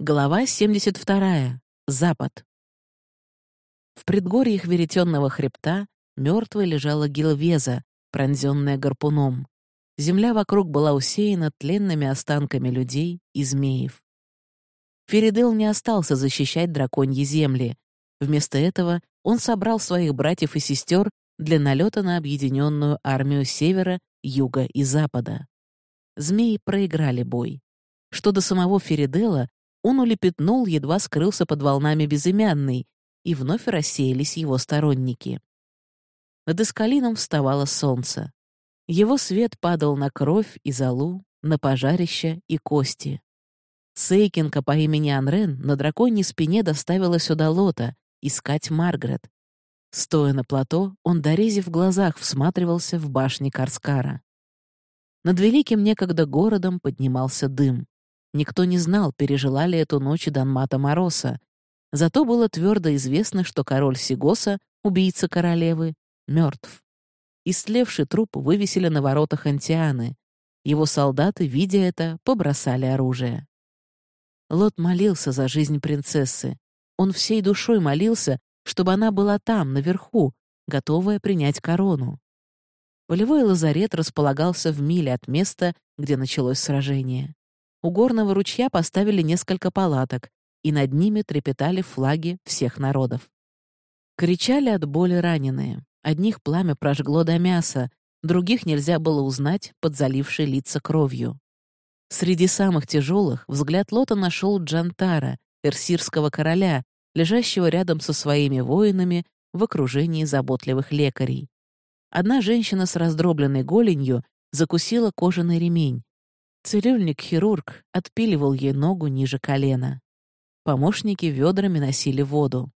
Глава 72. Запад. В предгорьях веретенного хребта мертвой лежала Гилвеза, пронзенная гарпуном. Земля вокруг была усеяна тленными останками людей и змеев. Феридел не остался защищать драконьи земли. Вместо этого он собрал своих братьев и сестер для налета на объединенную армию севера, юга и запада. Змеи проиграли бой. Что до самого Феридела, он улепетнул, едва скрылся под волнами безымянный, и вновь рассеялись его сторонники. Над Искалином вставало солнце. Его свет падал на кровь и золу, на пожарище и кости. Сейкинка по имени Анрен на драконьей спине доставила сюда Лота искать Маргарет. Стоя на плато, он, дорезив в глазах, всматривался в башни Карскара. Над великим некогда городом поднимался дым. Никто не знал, пережила ли эту ночь Данмата Мороса. Зато было твердо известно, что король Сигоса, убийца королевы, мертв. Истлевший труп вывесили на воротах Антианы. Его солдаты, видя это, побросали оружие. Лот молился за жизнь принцессы. Он всей душой молился, чтобы она была там, наверху, готовая принять корону. Полевой лазарет располагался в миле от места, где началось сражение. У горного ручья поставили несколько палаток, и над ними трепетали флаги всех народов. Кричали от боли раненые. Одних пламя прожгло до мяса, других нельзя было узнать под залившей лица кровью. Среди самых тяжелых взгляд Лота нашел Джантара, персирского короля, лежащего рядом со своими воинами в окружении заботливых лекарей. Одна женщина с раздробленной голенью закусила кожаный ремень, Цирюльник-хирург отпиливал ей ногу ниже колена. Помощники ведрами носили воду.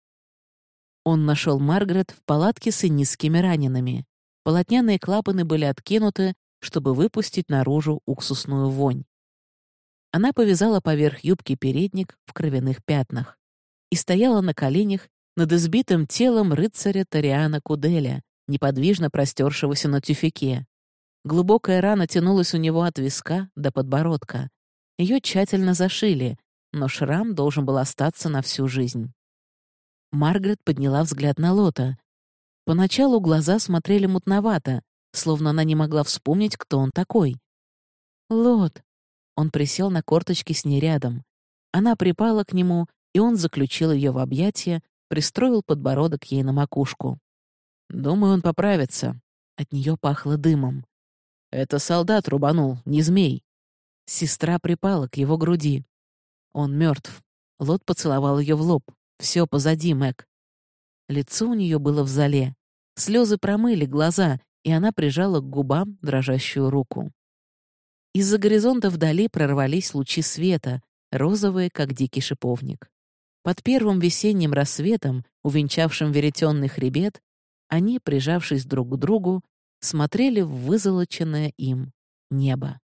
Он нашел Маргарет в палатке с низкими ранеными. Полотняные клапаны были откинуты, чтобы выпустить наружу уксусную вонь. Она повязала поверх юбки передник в кровяных пятнах и стояла на коленях над избитым телом рыцаря Ториана Куделя, неподвижно простершегося на тюфике. Глубокая рана тянулась у него от виска до подбородка. Ее тщательно зашили, но шрам должен был остаться на всю жизнь. Маргарет подняла взгляд на Лота. Поначалу глаза смотрели мутновато, словно она не могла вспомнить, кто он такой. «Лот!» Он присел на корточки с ней рядом. Она припала к нему, и он заключил ее в объятия, пристроил подбородок ей на макушку. «Думаю, он поправится». От нее пахло дымом. Это солдат рубанул, не змей. Сестра припала к его груди. Он мертв. Лот поцеловал ее в лоб. Все позади, Мэг. Лицо у нее было в зале. Слезы промыли глаза, и она прижала к губам дрожащую руку. Из-за горизонта вдали прорвались лучи света, розовые, как дикий шиповник. Под первым весенним рассветом, увенчавшим веретенный хребет, они, прижавшись друг к другу, смотрели в вызолоченное им небо.